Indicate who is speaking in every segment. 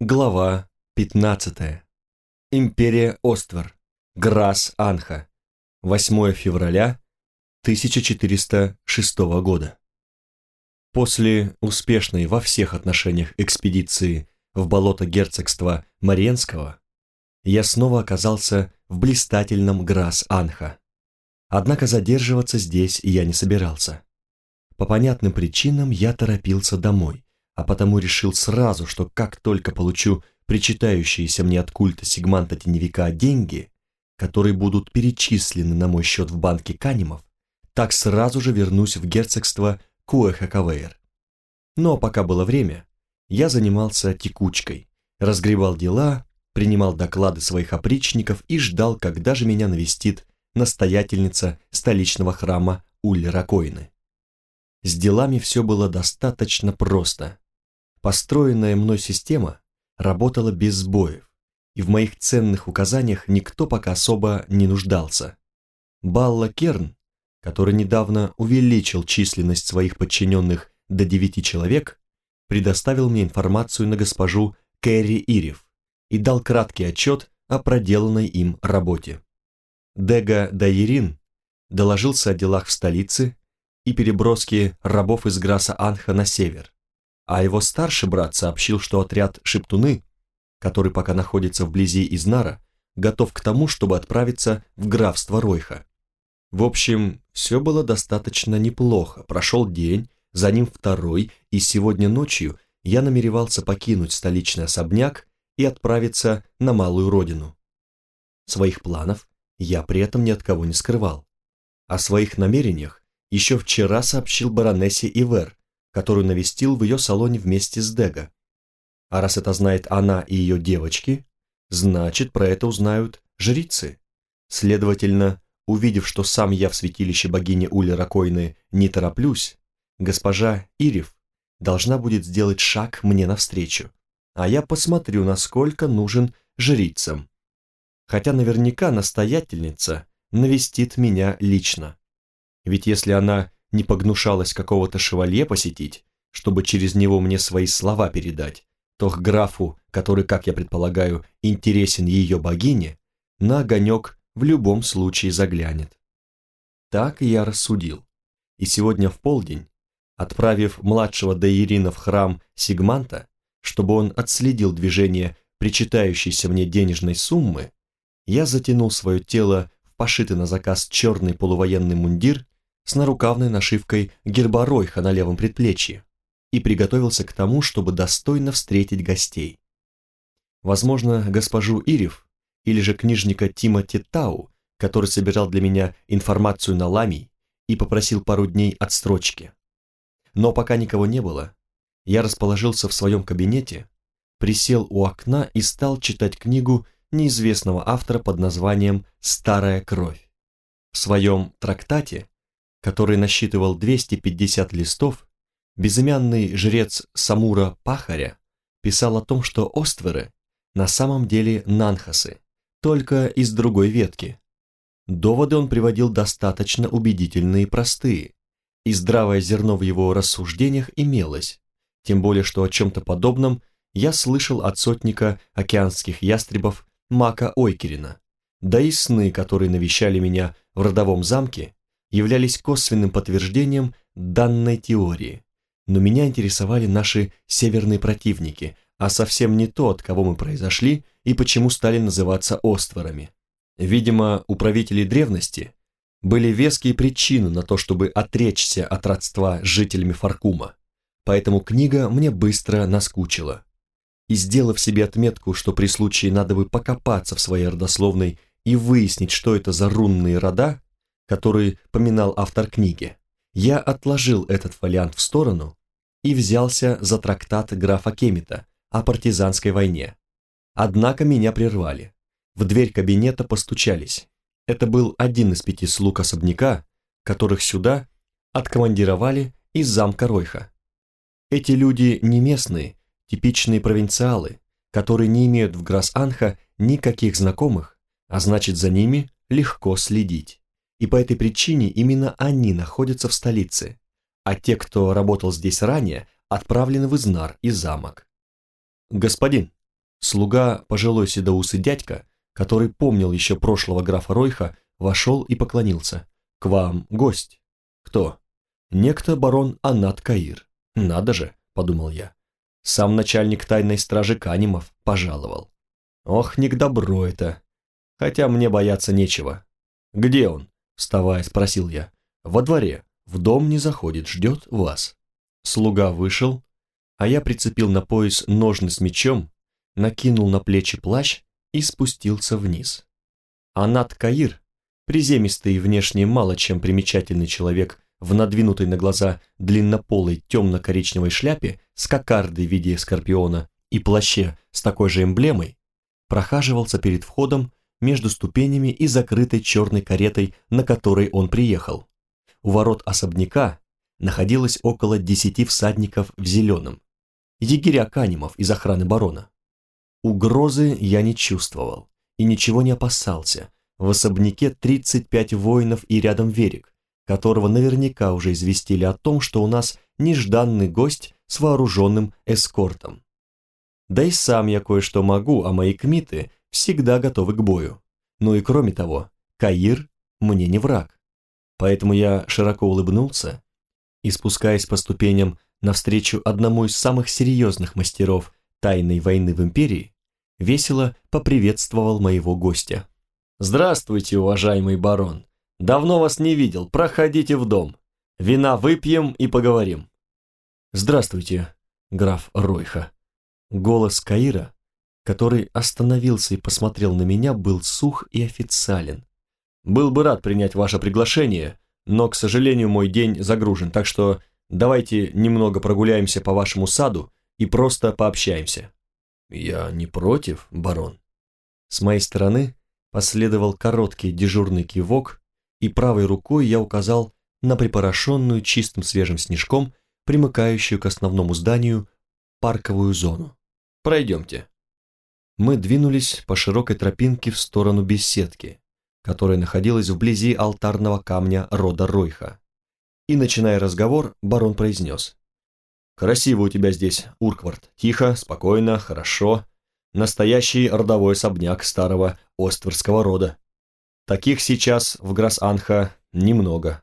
Speaker 1: Глава 15. Империя Оствер. Грас Анха. 8 февраля 1406 года. После успешной во всех отношениях экспедиции в болото герцогства Маренского я снова оказался в блистательном Грас Анха. Однако задерживаться здесь я не собирался. По понятным причинам я торопился домой а потому решил сразу, что как только получу причитающиеся мне от культа Сигманта Теневика деньги, которые будут перечислены на мой счет в банке Канемов, так сразу же вернусь в герцогство Куэхакавейр. Но пока было время, я занимался текучкой, разгребал дела, принимал доклады своих опричников и ждал, когда же меня навестит настоятельница столичного храма Уль-Ракоины. С делами все было достаточно просто. Построенная мной система работала без сбоев, и в моих ценных указаниях никто пока особо не нуждался. Балла Керн, который недавно увеличил численность своих подчиненных до девяти человек, предоставил мне информацию на госпожу Кэрри Ирев и дал краткий отчет о проделанной им работе. Дега Дайерин доложился о делах в столице и переброске рабов из Граса Анха на север, а его старший брат сообщил, что отряд Шептуны, который пока находится вблизи Изнара, готов к тому, чтобы отправиться в графство Ройха. В общем, все было достаточно неплохо. Прошел день, за ним второй, и сегодня ночью я намеревался покинуть столичный особняк и отправиться на малую родину. Своих планов я при этом ни от кого не скрывал. О своих намерениях еще вчера сообщил баронессе Ивер, которую навестил в ее салоне вместе с Дега. А раз это знает она и ее девочки, значит, про это узнают жрицы. Следовательно, увидев, что сам я в святилище богини Ули Ракойны не тороплюсь, госпожа Ирев должна будет сделать шаг мне навстречу, а я посмотрю, насколько нужен жрицам. Хотя наверняка настоятельница навестит меня лично. Ведь если она не погнушалась какого-то шевалье посетить, чтобы через него мне свои слова передать, то к графу, который, как я предполагаю, интересен ее богине, на огонек в любом случае заглянет. Так я рассудил. И сегодня в полдень, отправив младшего Дейрина в храм Сигманта, чтобы он отследил движение причитающейся мне денежной суммы, я затянул свое тело в пошитый на заказ черный полувоенный мундир с нарукавной нашивкой герба Ройха на левом предплечье и приготовился к тому, чтобы достойно встретить гостей. Возможно, госпожу Ирев или же книжника Тима Тау, который собирал для меня информацию на ламий и попросил пару дней отстрочки. Но пока никого не было, я расположился в своем кабинете, присел у окна и стал читать книгу неизвестного автора под названием «Старая кровь». В своем трактате который насчитывал 250 листов, безымянный жрец Самура Пахаря писал о том, что остверы на самом деле нанхасы, только из другой ветки. Доводы он приводил достаточно убедительные и простые, и здравое зерно в его рассуждениях имелось, тем более что о чем-то подобном я слышал от сотника океанских ястребов Мака Ойкерина, да и сны, которые навещали меня в родовом замке, являлись косвенным подтверждением данной теории. Но меня интересовали наши северные противники, а совсем не то, от кого мы произошли и почему стали называться остворами. Видимо, у правителей древности были веские причины на то, чтобы отречься от родства с жителями Фаркума, поэтому книга мне быстро наскучила. И сделав себе отметку, что при случае надо бы покопаться в своей родословной и выяснить, что это за рунные рода, который поминал автор книги, я отложил этот фолиант в сторону и взялся за трактат графа Кемита о партизанской войне. Однако меня прервали. В дверь кабинета постучались. Это был один из пяти слуг особняка, которых сюда откомандировали из замка Ройха. Эти люди не местные, типичные провинциалы, которые не имеют в Грас-Анха никаких знакомых, а значит за ними легко следить и по этой причине именно они находятся в столице, а те, кто работал здесь ранее, отправлены в Изнар и замок. «Господин», Слуга, пожилой седоусый дядька, который помнил еще прошлого графа Ройха, вошел и поклонился. «К вам гость». «Кто?» «Некто барон Анат Каир». «Надо же», — подумал я. Сам начальник тайной стражи Канимов пожаловал. «Ох, не к добру это. Хотя мне бояться нечего». «Где он?» — вставая, спросил я. «Во дворе. В дом не заходит, ждет вас». Слуга вышел, а я прицепил на пояс ножны с мечом, накинул на плечи плащ и спустился вниз. Анат Каир, приземистый и внешне мало чем примечательный человек в надвинутой на глаза длиннополой темно-коричневой шляпе с кокардой в виде скорпиона и плаще с такой же эмблемой, прохаживался перед входом между ступенями и закрытой черной каретой, на которой он приехал. У ворот особняка находилось около десяти всадников в зеленом, егеря Канимов из охраны барона. Угрозы я не чувствовал и ничего не опасался. В особняке 35 воинов и рядом Верик, которого наверняка уже известили о том, что у нас нежданный гость с вооруженным эскортом. Да и сам я кое-что могу, а мои кмиты всегда готовы к бою. Ну и кроме того, Каир мне не враг. Поэтому я широко улыбнулся и, спускаясь по ступеням навстречу одному из самых серьезных мастеров тайной войны в империи, весело поприветствовал моего гостя. «Здравствуйте, уважаемый барон! Давно вас не видел, проходите в дом. Вина выпьем и поговорим». «Здравствуйте, граф Ройха». Голос Каира, который остановился и посмотрел на меня, был сух и официален. «Был бы рад принять ваше приглашение, но, к сожалению, мой день загружен, так что давайте немного прогуляемся по вашему саду и просто пообщаемся». «Я не против, барон». С моей стороны последовал короткий дежурный кивок, и правой рукой я указал на припорошенную чистым свежим снежком, примыкающую к основному зданию, парковую зону. «Пройдемте». Мы двинулись по широкой тропинке в сторону беседки, которая находилась вблизи алтарного камня рода Ройха. И, начиная разговор, барон произнес. «Красиво у тебя здесь, Урквард. Тихо, спокойно, хорошо. Настоящий родовой особняк старого Остверского рода. Таких сейчас в Грас-Анха немного».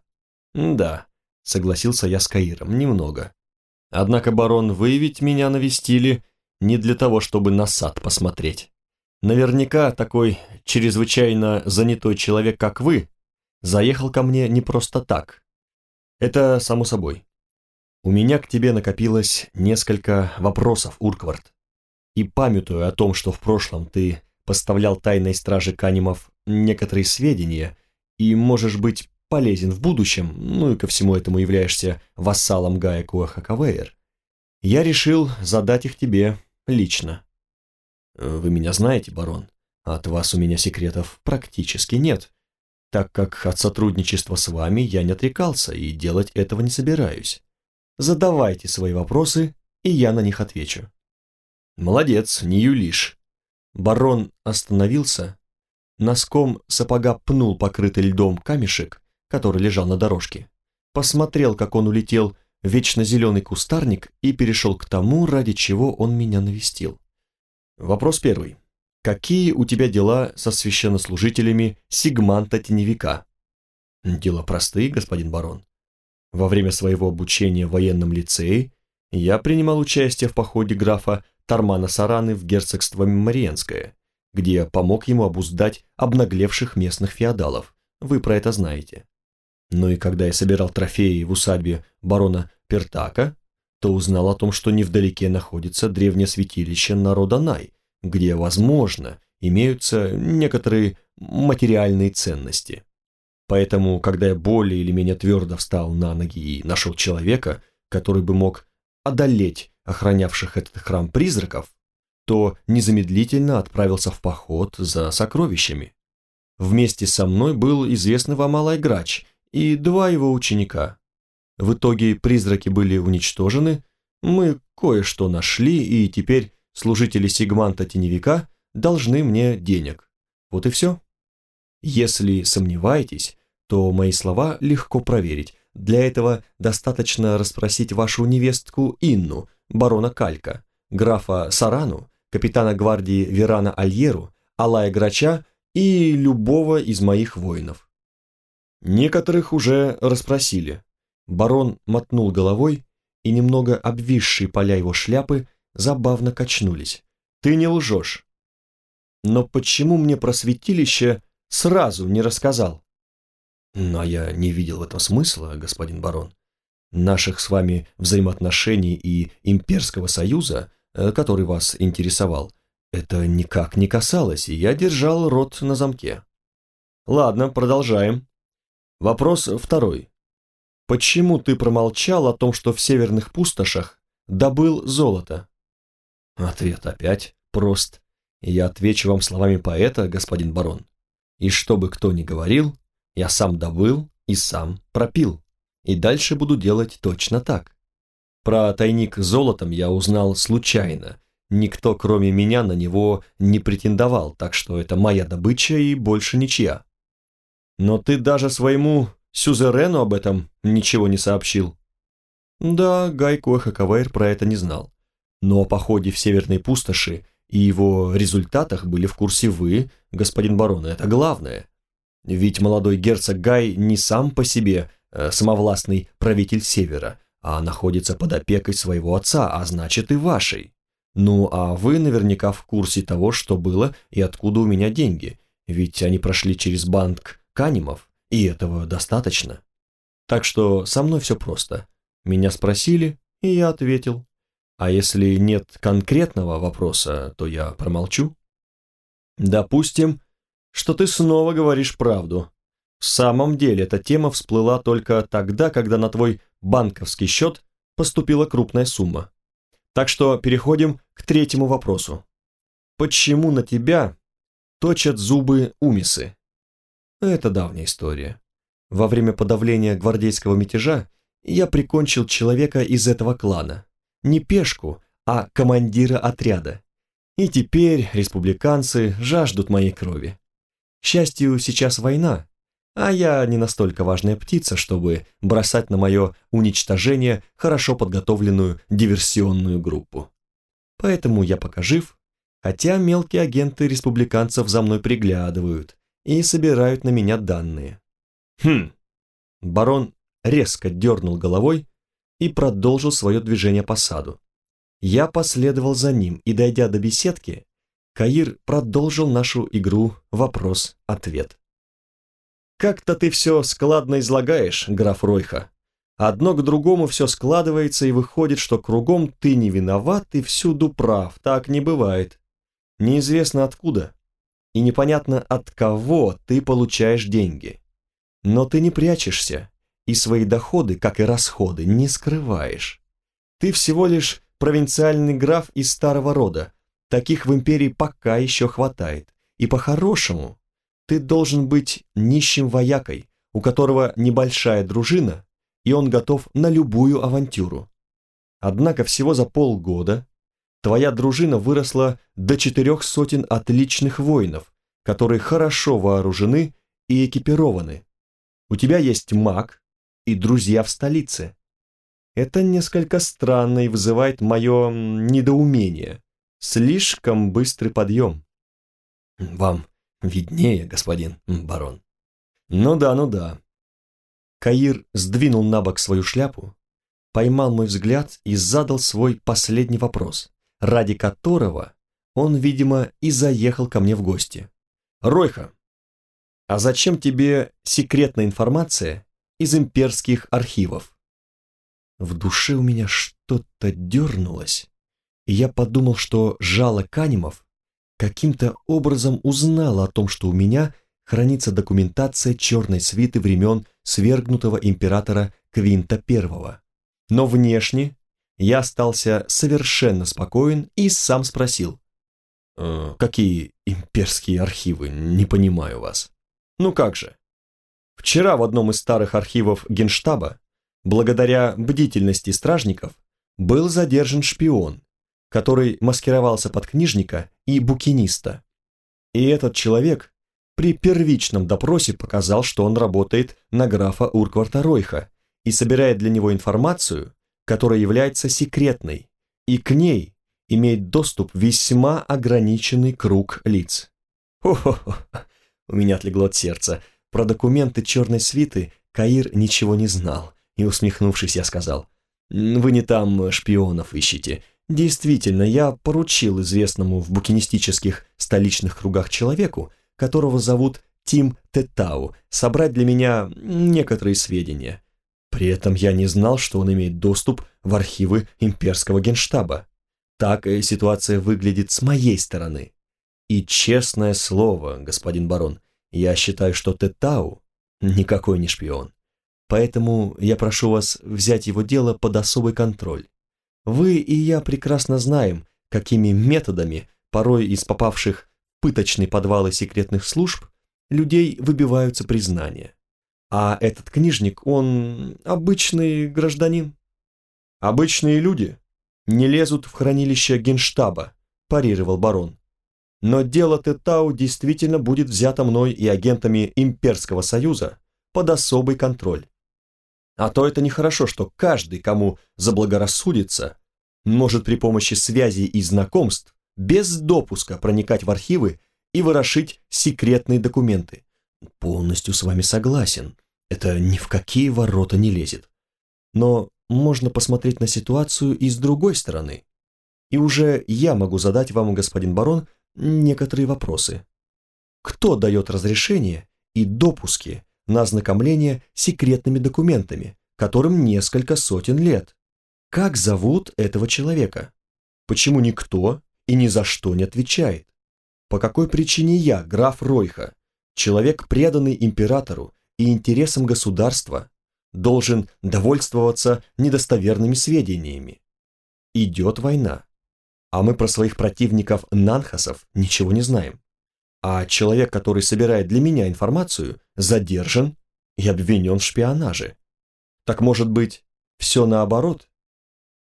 Speaker 1: «Да», — согласился я с Каиром, — «немного. Однако, барон, вы ведь меня навестили не для того, чтобы на сад посмотреть. Наверняка такой чрезвычайно занятой человек, как вы, заехал ко мне не просто так. Это само собой. У меня к тебе накопилось несколько вопросов, Урквард. И памятуя о том, что в прошлом ты поставлял тайной страже Канимов некоторые сведения и можешь быть полезен в будущем, ну и ко всему этому являешься вассалом Гая Куахакавейр, я решил задать их тебе лично. Вы меня знаете, барон. От вас у меня секретов практически нет, так как от сотрудничества с вами я не отрекался и делать этого не собираюсь. Задавайте свои вопросы, и я на них отвечу. Молодец, не юлишь. Барон остановился, носком сапога пнул покрытый льдом камешек, который лежал на дорожке, посмотрел, как он улетел вечно зеленый кустарник и перешел к тому, ради чего он меня навестил. Вопрос первый. Какие у тебя дела со священнослужителями Сигманта Теневика? Дела простые, господин барон. Во время своего обучения в военном лицее я принимал участие в походе графа Тармана Сараны в герцогство Мемориенское, где помог ему обуздать обнаглевших местных феодалов. Вы про это знаете. Ну и когда я собирал трофеи в усадьбе барона Пертака, то узнал о том, что невдалеке находится древнее святилище народа Най, где, возможно, имеются некоторые материальные ценности. Поэтому, когда я более или менее твердо встал на ноги и нашел человека, который бы мог одолеть охранявших этот храм призраков, то незамедлительно отправился в поход за сокровищами. Вместе со мной был известный вам Алай Грач и два его ученика. В итоге призраки были уничтожены, мы кое-что нашли, и теперь служители Сигманта Теневика должны мне денег. Вот и все. Если сомневаетесь, то мои слова легко проверить. Для этого достаточно расспросить вашу невестку Инну, барона Калька, графа Сарану, капитана гвардии Верана Альеру, Алая Грача и любого из моих воинов. Некоторых уже расспросили. Барон мотнул головой, и немного обвисшие поля его шляпы забавно качнулись. «Ты не лжешь. Но почему мне про святилище сразу не рассказал?» «Но я не видел в этом смысла, господин барон. Наших с вами взаимоотношений и имперского союза, э, который вас интересовал, это никак не касалось, и я держал рот на замке. Ладно, продолжаем. Вопрос второй. Почему ты промолчал о том, что в северных пустошах добыл золото? Ответ опять прост. Я отвечу вам словами поэта, господин барон. И что бы кто ни говорил, я сам добыл и сам пропил. И дальше буду делать точно так. Про тайник с золотом я узнал случайно. Никто, кроме меня, на него не претендовал, так что это моя добыча и больше ничья. Но ты даже своему Сюзерену об этом ничего не сообщил. Да, Гай Коэхакавейр про это не знал. Но о походе в Северной пустоши и его результатах были в курсе вы, господин барон, это главное. Ведь молодой герцог Гай не сам по себе э, самовластный правитель Севера, а находится под опекой своего отца, а значит и вашей. Ну, а вы наверняка в курсе того, что было и откуда у меня деньги, ведь они прошли через банк Канимов, и этого достаточно. Так что со мной все просто. Меня спросили, и я ответил. А если нет конкретного вопроса, то я промолчу. Допустим, что ты снова говоришь правду. В самом деле эта тема всплыла только тогда, когда на твой банковский счет поступила крупная сумма. Так что переходим к третьему вопросу. Почему на тебя точат зубы умисы? Это давняя история. Во время подавления гвардейского мятежа я прикончил человека из этого клана. Не пешку, а командира отряда. И теперь республиканцы жаждут моей крови. К счастью, сейчас война, а я не настолько важная птица, чтобы бросать на мое уничтожение хорошо подготовленную диверсионную группу. Поэтому я пока жив, хотя мелкие агенты республиканцев за мной приглядывают, и собирают на меня данные. Хм. Барон резко дернул головой и продолжил свое движение по саду. Я последовал за ним, и, дойдя до беседки, Каир продолжил нашу игру «Вопрос-ответ». «Как-то ты все складно излагаешь, граф Ройха. Одно к другому все складывается, и выходит, что кругом ты не виноват и всюду прав. Так не бывает. Неизвестно откуда, и непонятно от кого ты получаешь деньги. Но ты не прячешься, и свои доходы, как и расходы, не скрываешь. Ты всего лишь провинциальный граф из старого рода, таких в империи пока еще хватает, и по-хорошему ты должен быть нищим воякой, у которого небольшая дружина, и он готов на любую авантюру. Однако всего за полгода твоя дружина выросла до четырех сотен отличных воинов, которые хорошо вооружены и экипированы. У тебя есть маг и друзья в столице. Это несколько странно и вызывает мое недоумение. Слишком быстрый подъем. Вам виднее, господин барон. Ну да, ну да. Каир сдвинул на бок свою шляпу, поймал мой взгляд и задал свой последний вопрос ради которого он, видимо, и заехал ко мне в гости. «Ройха, а зачем тебе секретная информация из имперских архивов?» В душе у меня что-то дернулось, и я подумал, что жало Канимов каким-то образом узнала о том, что у меня хранится документация черной свиты времен свергнутого императора Квинта I. Но внешне я остался совершенно спокоен и сам спросил. «Э, «Какие имперские архивы? Не понимаю вас». «Ну как же. Вчера в одном из старых архивов Генштаба, благодаря бдительности стражников, был задержан шпион, который маскировался под книжника и букиниста. И этот человек при первичном допросе показал, что он работает на графа Уркварта Ройха и собирает для него информацию, которая является секретной, и к ней имеет доступ весьма ограниченный круг лиц. Хо-хо-хо, у меня отлегло от сердца. Про документы черной свиты Каир ничего не знал, и, усмехнувшись, я сказал, «Вы не там шпионов ищете. Действительно, я поручил известному в букинистических столичных кругах человеку, которого зовут Тим Тетау, собрать для меня некоторые сведения. При этом я не знал, что он имеет доступ в архивы имперского генштаба. Так ситуация выглядит с моей стороны. И честное слово, господин барон, я считаю, что Тетау никакой не шпион. Поэтому я прошу вас взять его дело под особый контроль. Вы и я прекрасно знаем, какими методами, порой из попавших в пыточные подвалы секретных служб, людей выбиваются признания. А этот книжник, он обычный гражданин. Обычные люди не лезут в хранилище генштаба, парировал барон. Но дело Тетау действительно будет взято мной и агентами Имперского Союза под особый контроль. А то это нехорошо, что каждый, кому заблагорассудится, может при помощи связей и знакомств без допуска проникать в архивы и ворошить секретные документы. Полностью с вами согласен. Это ни в какие ворота не лезет. Но можно посмотреть на ситуацию и с другой стороны. И уже я могу задать вам, господин барон, некоторые вопросы. Кто дает разрешение и допуски на ознакомление секретными документами, которым несколько сотен лет? Как зовут этого человека? Почему никто и ни за что не отвечает? По какой причине я, граф Ройха, человек, преданный императору и интересам государства, должен довольствоваться недостоверными сведениями? Идет война, а мы про своих противников Нанхасов ничего не знаем. А человек, который собирает для меня информацию, задержан и обвинен в шпионаже. Так может быть, все наоборот?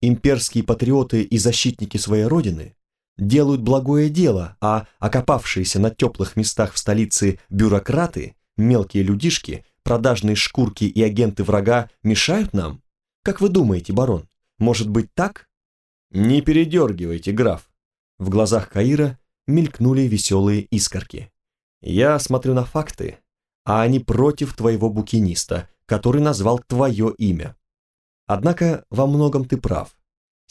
Speaker 1: Имперские патриоты и защитники своей родины делают благое дело, а окопавшиеся на теплых местах в столице бюрократы, мелкие людишки, продажные шкурки и агенты врага мешают нам? Как вы думаете, барон, может быть так? Не передергивайте, граф. В глазах Каира мелькнули веселые искорки. Я смотрю на факты, а они против твоего букиниста, который назвал твое имя. Однако во многом ты прав.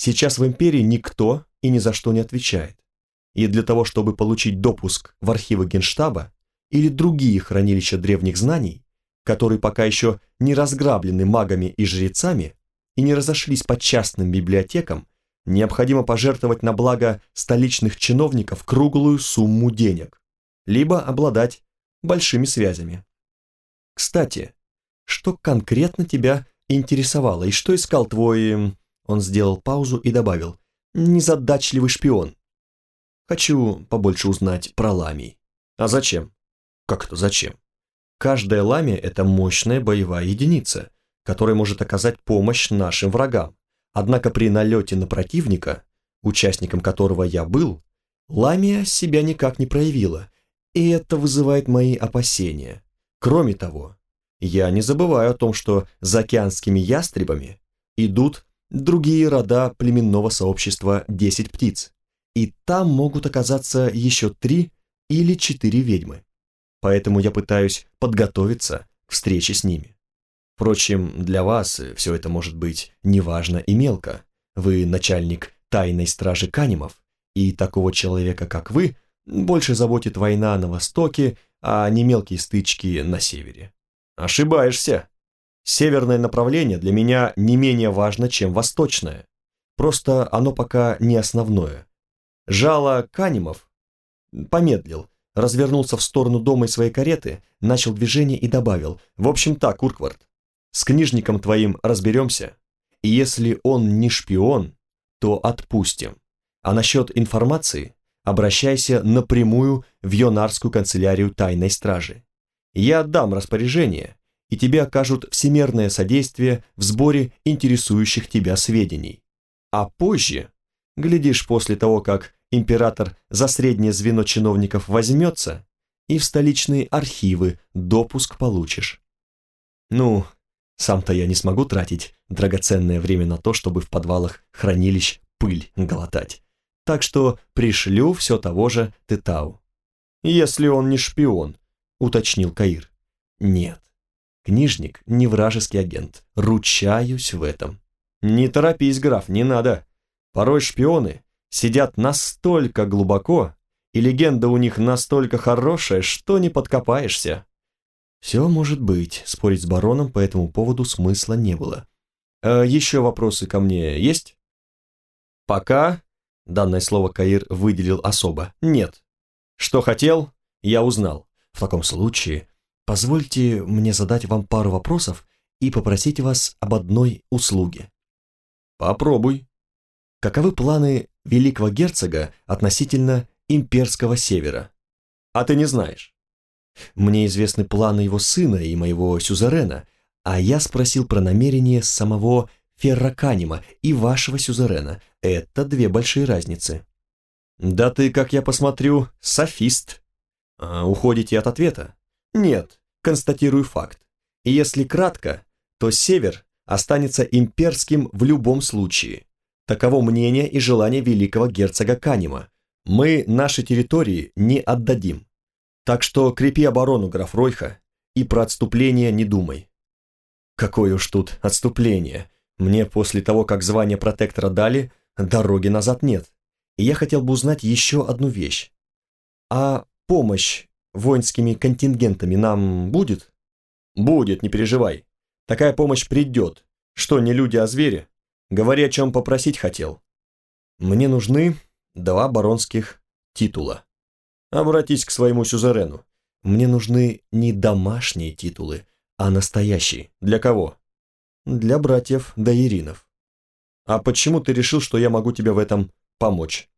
Speaker 1: Сейчас в империи никто и ни за что не отвечает. И для того, чтобы получить допуск в архивы Генштаба или другие хранилища древних знаний, которые пока еще не разграблены магами и жрецами и не разошлись по частным библиотекам, необходимо пожертвовать на благо столичных чиновников круглую сумму денег, либо обладать большими связями. Кстати, что конкретно тебя интересовало и что искал твой... Он сделал паузу и добавил незадачливый шпион. Хочу побольше узнать про ламий. А зачем? Как это зачем? Каждая ламия – это мощная боевая единица, которая может оказать помощь нашим врагам. Однако при налете на противника, участником которого я был, ламия себя никак не проявила, и это вызывает мои опасения. Кроме того, я не забываю о том, что за океанскими ястребами идут другие рода племенного сообщества «Десять птиц», и там могут оказаться еще три или четыре ведьмы. Поэтому я пытаюсь подготовиться к встрече с ними. Впрочем, для вас все это может быть неважно и мелко. Вы начальник тайной стражи Канимов, и такого человека, как вы, больше заботит война на Востоке, а не мелкие стычки на Севере. Ошибаешься. Северное направление для меня не менее важно, чем восточное. Просто оно пока не основное. Жало Канимов помедлил, развернулся в сторону дома и своей кареты, начал движение и добавил, «В общем так, Урквард, с книжником твоим разберемся, и если он не шпион, то отпустим. А насчет информации обращайся напрямую в Йонарскую канцелярию тайной стражи. Я отдам распоряжение, и тебе окажут всемерное содействие в сборе интересующих тебя сведений. А позже, глядишь после того, как император за среднее звено чиновников возьмется, и в столичные архивы допуск получишь. Ну, сам-то я не смогу тратить драгоценное время на то, чтобы в подвалах хранилищ пыль глотать. так что пришлю все того же Тетау. «Если он не шпион», — уточнил Каир. «Нет, книжник не вражеский агент, ручаюсь в этом». «Не торопись, граф, не надо. Порой шпионы сидят настолько глубоко, и легенда у них настолько хорошая, что не подкопаешься». «Все может быть», — спорить с бароном по этому поводу смысла не было. «Э, «Еще вопросы ко мне есть?» «Пока», — данное слово Каир выделил особо, — «нет. Что хотел, я узнал. В таком случае, позвольте мне задать вам пару вопросов и попросить вас об одной услуге». «Попробуй». Каковы планы великого герцога относительно имперского севера? А ты не знаешь. Мне известны планы его сына и моего сюзерена, а я спросил про намерения самого Ферраканима и вашего сюзерена. Это две большие разницы. Да ты, как я посмотрю, софист. А уходите от ответа? Нет, констатирую факт. И если кратко, то север останется имперским в любом случае. Таково мнение и желание великого герцога Канима. Мы наши территории не отдадим. Так что крепи оборону, граф Ройха, и про отступление не думай. Какое уж тут отступление. Мне после того, как звание протектора дали, дороги назад нет. И я хотел бы узнать еще одну вещь. А помощь воинскими контингентами нам будет? Будет, не переживай. Такая помощь придет. Что, не люди, а звери? Говори, о чем попросить хотел. Мне нужны два баронских титула. Обратись к своему сюзерену. Мне нужны не домашние титулы, а настоящие. Для кого? Для братьев Даиринов. А почему ты решил, что я могу тебе в этом помочь?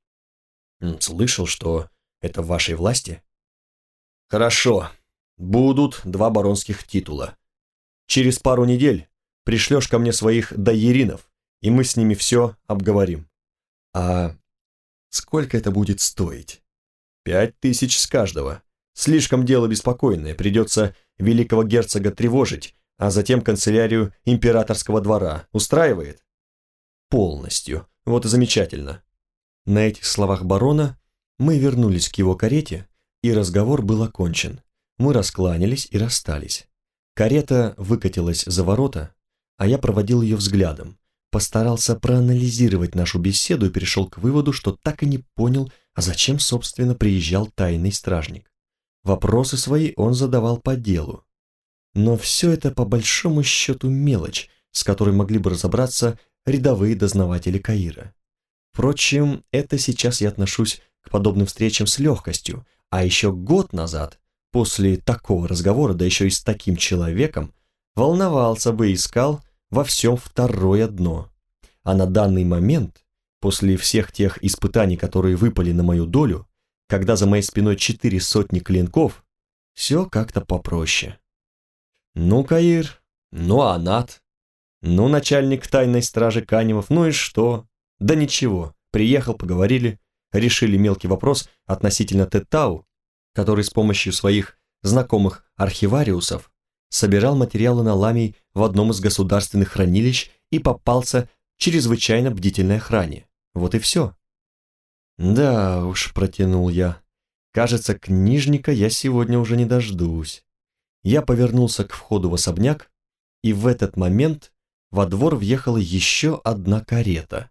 Speaker 1: Слышал, что это в вашей власти? Хорошо. Будут два баронских титула. Через пару недель пришлешь ко мне своих Даиринов, и мы с ними все обговорим. А сколько это будет стоить? Пять тысяч с каждого. Слишком дело беспокойное, придется великого герцога тревожить, а затем канцелярию императорского двора. Устраивает? Полностью. Вот и замечательно. На этих словах барона мы вернулись к его карете, и разговор был окончен. Мы раскланялись и расстались. Карета выкатилась за ворота, а я проводил ее взглядом, постарался проанализировать нашу беседу и перешел к выводу, что так и не понял, а зачем, собственно, приезжал тайный стражник. Вопросы свои он задавал по делу. Но все это по большому счету мелочь, с которой могли бы разобраться рядовые дознаватели Каира. Впрочем, это сейчас я отношусь к подобным встречам с легкостью, а еще год назад, после такого разговора, да еще и с таким человеком, волновался бы и искал во всем второе дно. А на данный момент, после всех тех испытаний, которые выпали на мою долю, когда за моей спиной четыре сотни клинков, все как-то попроще. Ну, Каир, ну, Анат, ну, начальник тайной стражи Каневов, ну и что? Да ничего, приехал, поговорили, решили мелкий вопрос относительно Тетау, который с помощью своих знакомых архивариусов собирал материалы на ламий в одном из государственных хранилищ и попался чрезвычайно бдительной охране. Вот и все. Да уж, протянул я. Кажется, книжника я сегодня уже не дождусь. Я повернулся к входу в особняк, и в этот момент во двор въехала еще одна карета.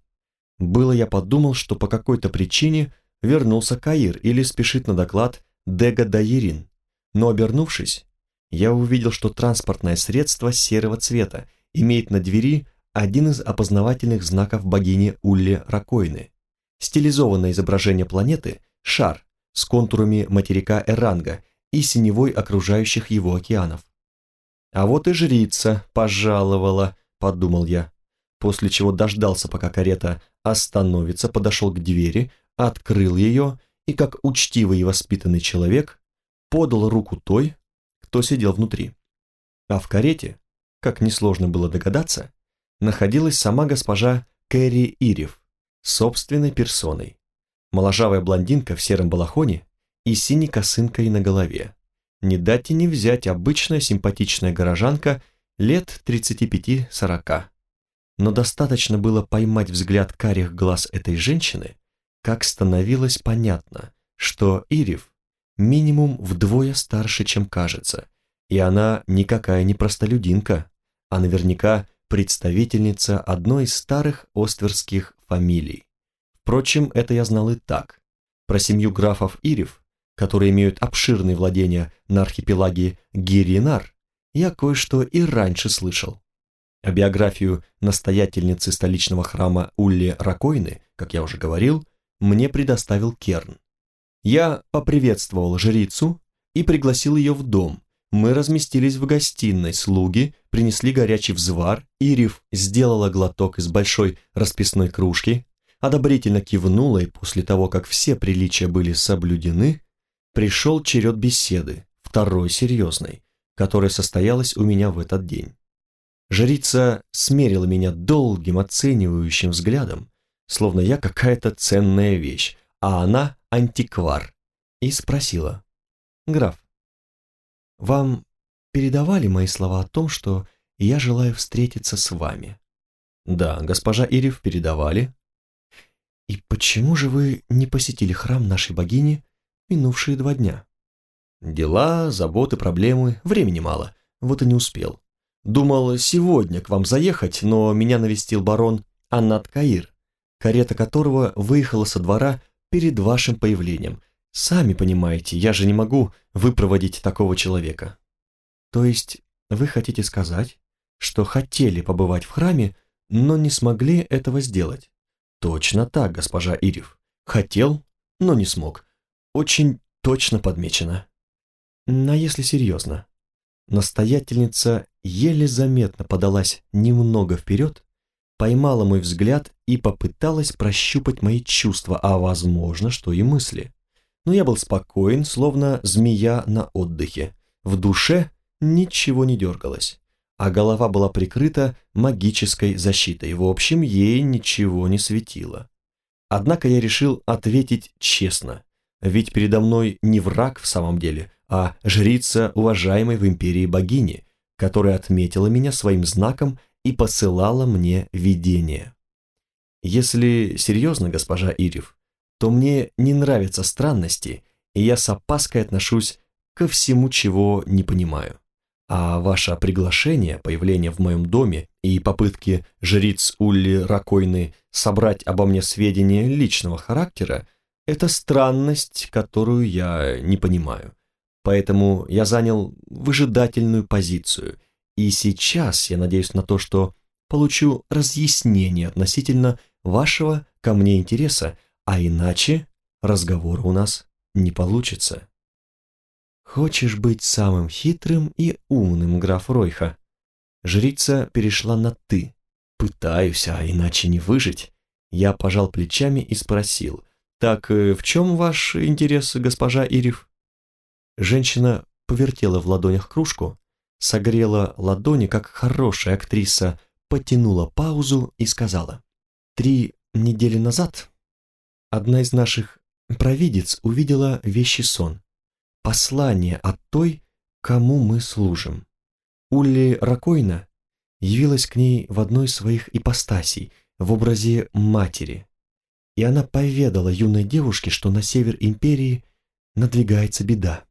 Speaker 1: Было я подумал, что по какой-то причине вернулся Каир или спешит на доклад Дега Дайерин, но обернувшись, я увидел, что транспортное средство серого цвета имеет на двери один из опознавательных знаков богини Улли Ракойны. Стилизованное изображение планеты – шар с контурами материка Эранга и синевой окружающих его океанов. «А вот и жрица пожаловала», – подумал я, после чего дождался, пока карета остановится, подошел к двери, открыл ее и, как учтивый и воспитанный человек, подал руку той, кто сидел внутри. А в карете, как несложно было догадаться, находилась сама госпожа Кэрри Ирев, собственной персоной. Моложавая блондинка в сером балахоне и синей косынкой на голове. Не дать и не взять обычная симпатичная горожанка лет 35-40. Но достаточно было поймать взгляд карих глаз этой женщины, как становилось понятно, что Ирив минимум вдвое старше, чем кажется, и она никакая не простолюдинка, а наверняка представительница одной из старых остверских фамилий. Впрочем, это я знал и так. Про семью графов Ирев, которые имеют обширные владения на архипелаге Гиринар, я кое-что и раньше слышал. А биографию настоятельницы столичного храма Улли Ракойны, как я уже говорил, мне предоставил Керн. Я поприветствовал жрицу и пригласил ее в дом. Мы разместились в гостиной, слуги принесли горячий взвар, Ирив сделала глоток из большой расписной кружки, одобрительно кивнула, и после того, как все приличия были соблюдены, пришел черед беседы, второй серьезной, которая состоялась у меня в этот день. Жрица смерила меня долгим оценивающим взглядом, словно я какая-то ценная вещь, а она антиквар, и спросила, «Граф, вам передавали мои слова о том, что я желаю встретиться с вами?» «Да, госпожа Ирев, передавали». «И почему же вы не посетили храм нашей богини минувшие два дня?» «Дела, заботы, проблемы, времени мало, вот и не успел. Думал сегодня к вам заехать, но меня навестил барон Аннат Каир, карета которого выехала со двора перед вашим появлением. Сами понимаете, я же не могу выпроводить такого человека. То есть вы хотите сказать, что хотели побывать в храме, но не смогли этого сделать? Точно так, госпожа Ирев. Хотел, но не смог. Очень точно подмечено. Но если серьезно, настоятельница еле заметно подалась немного вперед, поймала мой взгляд и попыталась прощупать мои чувства, а возможно, что и мысли. Но я был спокоен, словно змея на отдыхе. В душе ничего не дергалось, а голова была прикрыта магической защитой. В общем, ей ничего не светило. Однако я решил ответить честно, ведь передо мной не враг в самом деле, а жрица уважаемой в империи богини, которая отметила меня своим знаком и посылала мне видение. Если серьезно, госпожа Ирев, то мне не нравятся странности, и я с опаской отношусь ко всему, чего не понимаю. А ваше приглашение, появление в моем доме и попытки жриц Улли Ракойны собрать обо мне сведения личного характера – это странность, которую я не понимаю. Поэтому я занял выжидательную позицию – и сейчас я надеюсь на то, что получу разъяснение относительно вашего ко мне интереса, а иначе разговора у нас не получится. Хочешь быть самым хитрым и умным, граф Ройха? Жрица перешла на «ты». Пытаюсь, а иначе не выжить. Я пожал плечами и спросил, «Так э, в чем ваш интерес, госпожа Ирев?» Женщина повертела в ладонях кружку, согрела ладони, как хорошая актриса, потянула паузу и сказала. «Три недели назад одна из наших провидец увидела вещий сон, послание от той, кому мы служим. Улли Ракойна явилась к ней в одной из своих ипостасей, в образе матери, и она поведала юной девушке, что на север империи надвигается беда,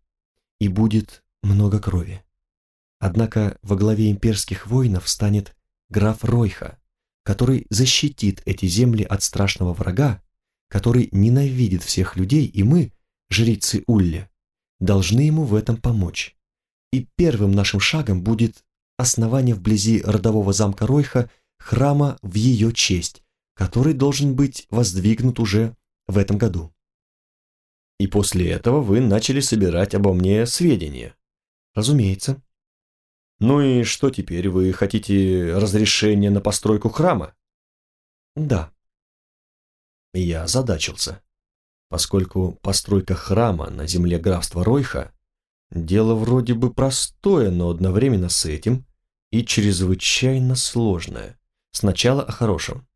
Speaker 1: и будет много крови. Однако во главе имперских воинов станет граф Ройха, который защитит эти земли от страшного врага, который ненавидит всех людей, и мы, жрицы Улля, должны ему в этом помочь. И первым нашим шагом будет основание вблизи родового замка Ройха храма в ее честь, который должен быть воздвигнут уже в этом году. И после этого вы начали собирать обо мне сведения. Разумеется. Ну и что теперь, вы хотите разрешение на постройку храма? Да. Я задачился, поскольку постройка храма на земле графства Ройха – дело вроде бы простое, но одновременно с этим и чрезвычайно сложное. Сначала о хорошем.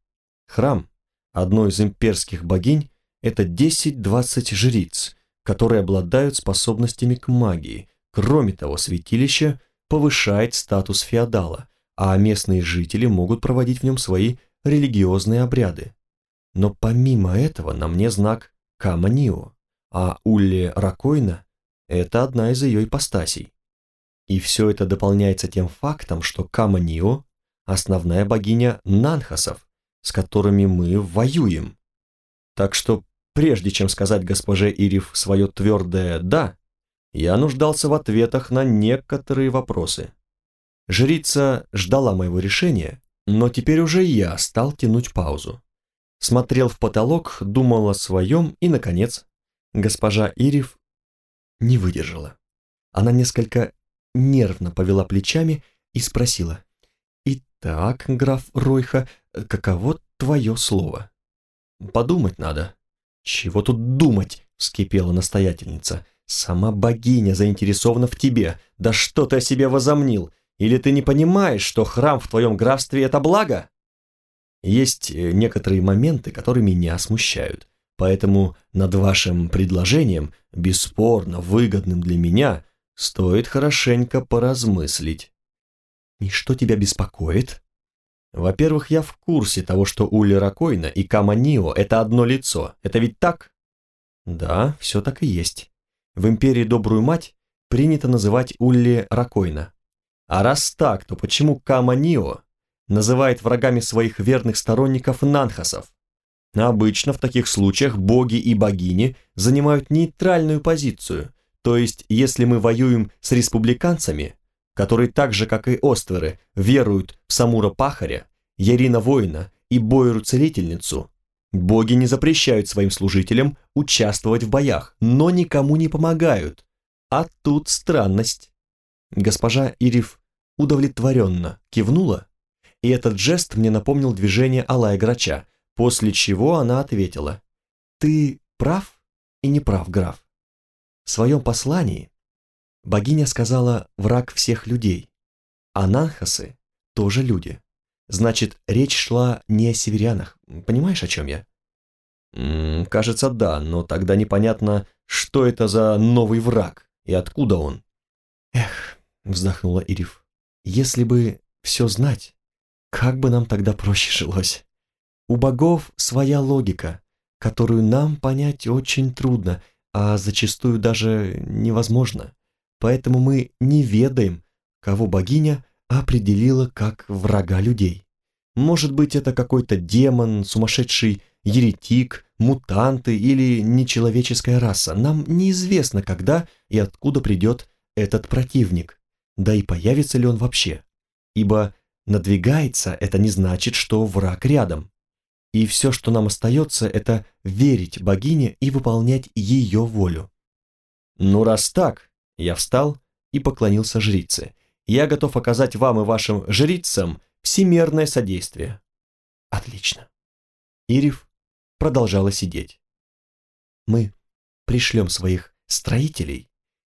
Speaker 1: Храм одной из имперских богинь – это 10-20 жриц, которые обладают способностями к магии. Кроме того, святилище – повышает статус феодала, а местные жители могут проводить в нем свои религиозные обряды. Но помимо этого на мне знак Каманио, а Улли Ракойна – это одна из ее ипостасей. И все это дополняется тем фактом, что Каманио – основная богиня Нанхасов, с которыми мы воюем. Так что прежде чем сказать госпоже Ириф свое твердое «да», я нуждался в ответах на некоторые вопросы. Жрица ждала моего решения, но теперь уже я стал тянуть паузу. Смотрел в потолок, думал о своем и, наконец, госпожа Ириф не выдержала. Она несколько нервно повела плечами и спросила. «Итак, граф Ройха, каково твое слово?» «Подумать надо». «Чего тут думать?» — вскипела настоятельница. «Сама богиня заинтересована в тебе. Да что ты о себе возомнил? Или ты не понимаешь, что храм в твоем графстве — это благо?» Есть э, некоторые моменты, которые меня смущают. Поэтому над вашим предложением, бесспорно выгодным для меня, стоит хорошенько поразмыслить. И что тебя беспокоит? Во-первых, я в курсе того, что Ули Ракойна и Каманио – это одно лицо. Это ведь так? Да, все так и есть. В империи Добрую Мать принято называть Улли Ракойна. А раз так, то почему Каманио называет врагами своих верных сторонников Нанхасов? Обычно в таких случаях боги и богини занимают нейтральную позицию, то есть если мы воюем с республиканцами, которые так же, как и Остверы, веруют в Самура Пахаря, Ярина Воина и Бойру Целительницу, боги не запрещают своим служителям участвовать в боях, но никому не помогают. А тут странность. Госпожа Ириф удовлетворенно кивнула, и этот жест мне напомнил движение Алая Грача, после чего она ответила, «Ты прав и не прав, граф. В своем послании богиня сказала «враг всех людей», а Нанхасы тоже люди. Значит, речь шла не о северянах. Понимаешь, о чем я? М -м, кажется, да, но тогда непонятно, что это за новый враг и откуда он. Эх, вздохнула Ириф, если бы все знать, как бы нам тогда проще жилось. У богов своя логика, которую нам понять очень трудно, а зачастую даже невозможно. Поэтому мы не ведаем, кого богиня определила как врага людей. Может быть, это какой-то демон, сумасшедший еретик, мутанты или нечеловеческая раса. Нам неизвестно, когда и откуда придет этот противник, да и появится ли он вообще. Ибо надвигается это не значит, что враг рядом. И все, что нам остается, это верить богине и выполнять ее волю. Ну раз так, я встал и поклонился жрице. Я готов оказать вам и вашим жрицам всемерное содействие. Отлично. Ирив продолжала сидеть. Мы пришлем своих строителей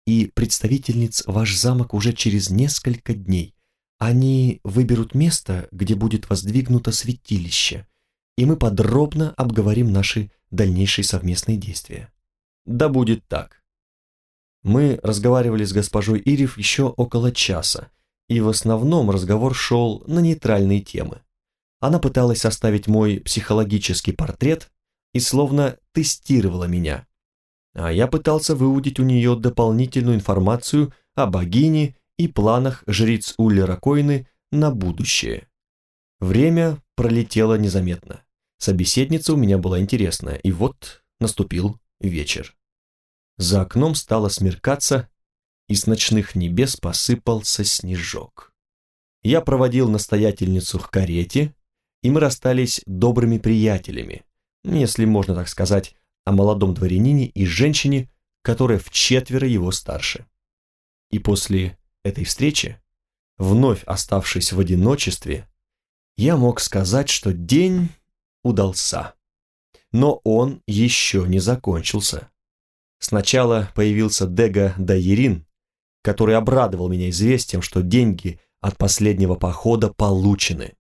Speaker 1: и представительниц ваш замок уже через несколько дней. Они выберут место, где будет воздвигнуто святилище, и мы подробно обговорим наши дальнейшие совместные действия. Да будет так. Мы разговаривали с госпожой Ирев еще около часа, и в основном разговор шел на нейтральные темы. Она пыталась составить мой психологический портрет и словно тестировала меня. А я пытался выудить у нее дополнительную информацию о богине и планах жриц Уллера Койны на будущее. Время пролетело незаметно. Собеседница у меня была интересная, и вот наступил вечер. За окном стало смеркаться, и с ночных небес посыпался снежок. Я проводил настоятельницу к карете, и мы расстались добрыми приятелями, если можно так сказать, о молодом дворянине и женщине, которая в четверо его старше. И после этой встречи, вновь оставшись в одиночестве, я мог сказать, что день удался. Но он еще не закончился. Сначала появился Дега Дайерин, который обрадовал меня известием, что деньги от последнего похода получены.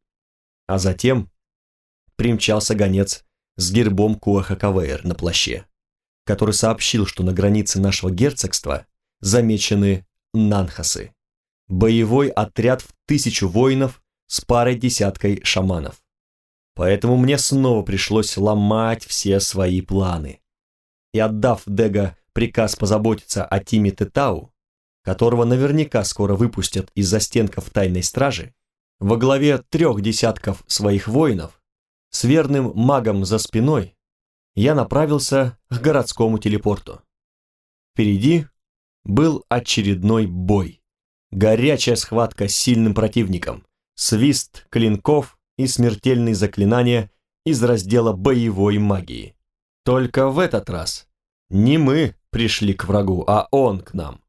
Speaker 1: А затем примчался гонец с гербом Куахакавейр на плаще, который сообщил, что на границе нашего герцогства замечены нанхасы, боевой отряд в тысячу воинов с парой десяткой шаманов. Поэтому мне снова пришлось ломать все свои планы. И отдав Дега приказ позаботиться о Тиме Тетау, которого наверняка скоро выпустят из застенков тайной стражи, во главе трех десятков своих воинов, с верным магом за спиной, я направился к городскому телепорту. Впереди был очередной бой. Горячая схватка с сильным противником, свист клинков и смертельные заклинания из раздела боевой магии. Только в этот раз не мы пришли к врагу, а он к нам.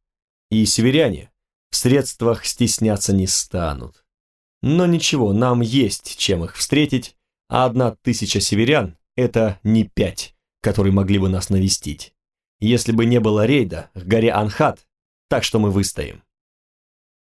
Speaker 1: И северяне в средствах стесняться не станут. Но ничего, нам есть чем их встретить, а одна тысяча северян – это не пять, которые могли бы нас навестить. Если бы не было рейда к горе Анхат, так что мы выстоим.